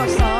olsa